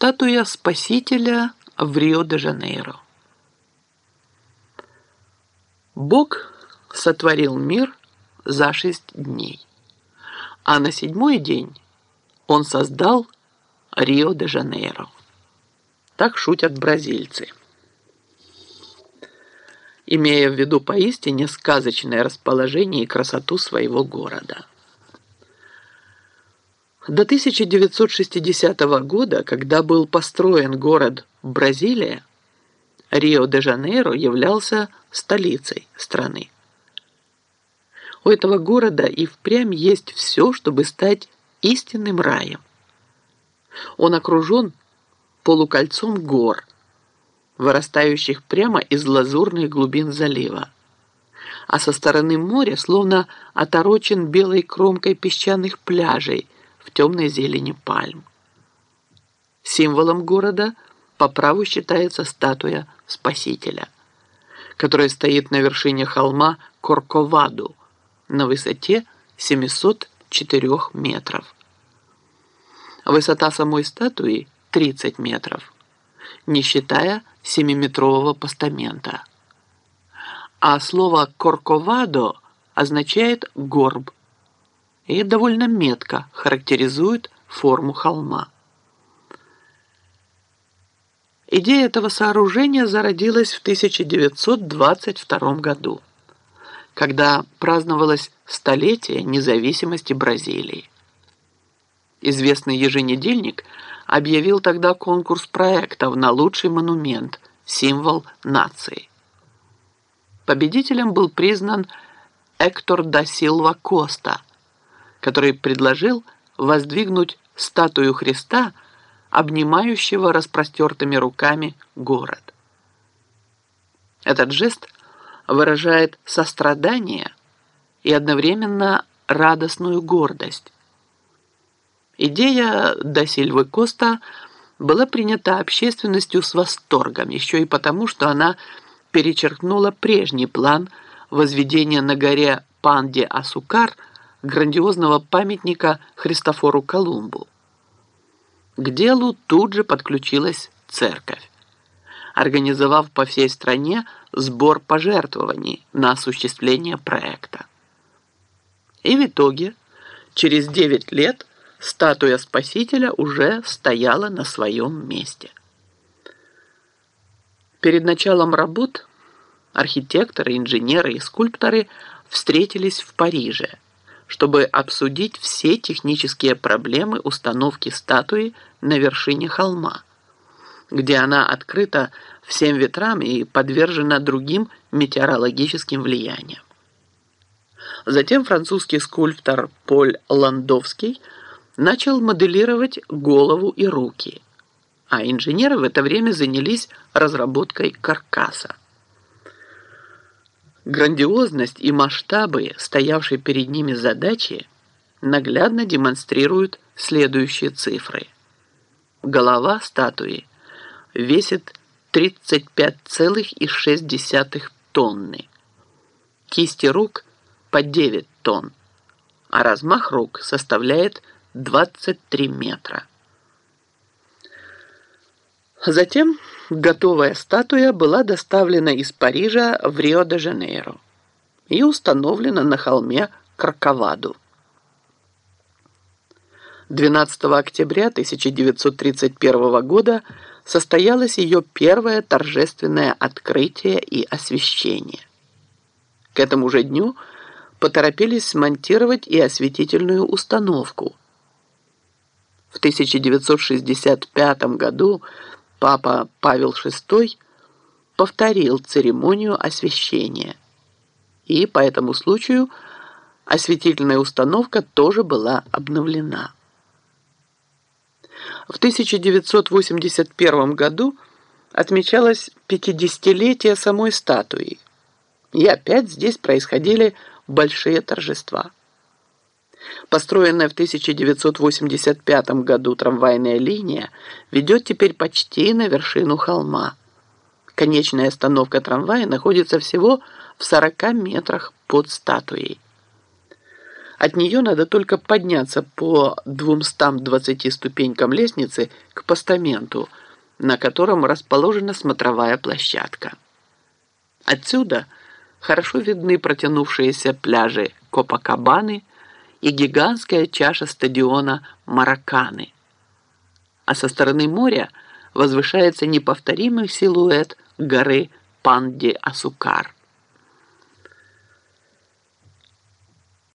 Статуя Спасителя в Рио-де-Жанейро. Бог сотворил мир за шесть дней, а на седьмой день он создал Рио-де-Жанейро. Так шутят бразильцы. Имея в виду поистине сказочное расположение и красоту своего города – до 1960 года, когда был построен город Бразилия, Рио-де-Жанейро являлся столицей страны. У этого города и впрямь есть все, чтобы стать истинным раем. Он окружен полукольцом гор, вырастающих прямо из лазурных глубин залива. А со стороны моря словно оторочен белой кромкой песчаных пляжей – в темной зелени пальм. Символом города по праву считается статуя Спасителя, которая стоит на вершине холма Корковаду на высоте 704 метров. Высота самой статуи 30 метров, не считая 7-метрового постамента. А слово «корковадо» означает «горб», и довольно метко характеризует форму холма. Идея этого сооружения зародилась в 1922 году, когда праздновалось столетие независимости Бразилии. Известный еженедельник объявил тогда конкурс проектов на лучший монумент, символ нации. Победителем был признан Эктор да Силва Коста – который предложил воздвигнуть статую Христа, обнимающего распростертыми руками город. Этот жест выражает сострадание и одновременно радостную гордость. Идея до Сильвы Коста была принята общественностью с восторгом, еще и потому, что она перечеркнула прежний план возведения на горе Панде-Асукар – грандиозного памятника Христофору Колумбу. К делу тут же подключилась церковь, организовав по всей стране сбор пожертвований на осуществление проекта. И в итоге, через 9 лет, статуя Спасителя уже стояла на своем месте. Перед началом работ архитекторы, инженеры и скульпторы встретились в Париже – чтобы обсудить все технические проблемы установки статуи на вершине холма, где она открыта всем ветрам и подвержена другим метеорологическим влияниям. Затем французский скульптор Поль Ландовский начал моделировать голову и руки, а инженеры в это время занялись разработкой каркаса. Грандиозность и масштабы стоявшей перед ними задачи наглядно демонстрируют следующие цифры. Голова статуи весит 35,6 тонны, кисти рук по 9 тонн, а размах рук составляет 23 метра. Затем готовая статуя была доставлена из Парижа в Рио-де-Жанейро и установлена на холме Краковаду. 12 октября 1931 года состоялось ее первое торжественное открытие и освещение. К этому же дню поторопились смонтировать и осветительную установку. В 1965 году папа Павел VI повторил церемонию освящения. И по этому случаю осветительная установка тоже была обновлена. В 1981 году отмечалось 50-летие самой статуи. И опять здесь происходили большие торжества. Построенная в 1985 году трамвайная линия ведет теперь почти на вершину холма. Конечная остановка трамвая находится всего в 40 метрах под статуей. От нее надо только подняться по 220 ступенькам лестницы к постаменту, на котором расположена смотровая площадка. Отсюда хорошо видны протянувшиеся пляжи Копакабаны и гигантская чаша стадиона Мараканы. А со стороны моря возвышается неповторимый силуэт горы Панди-Асукар.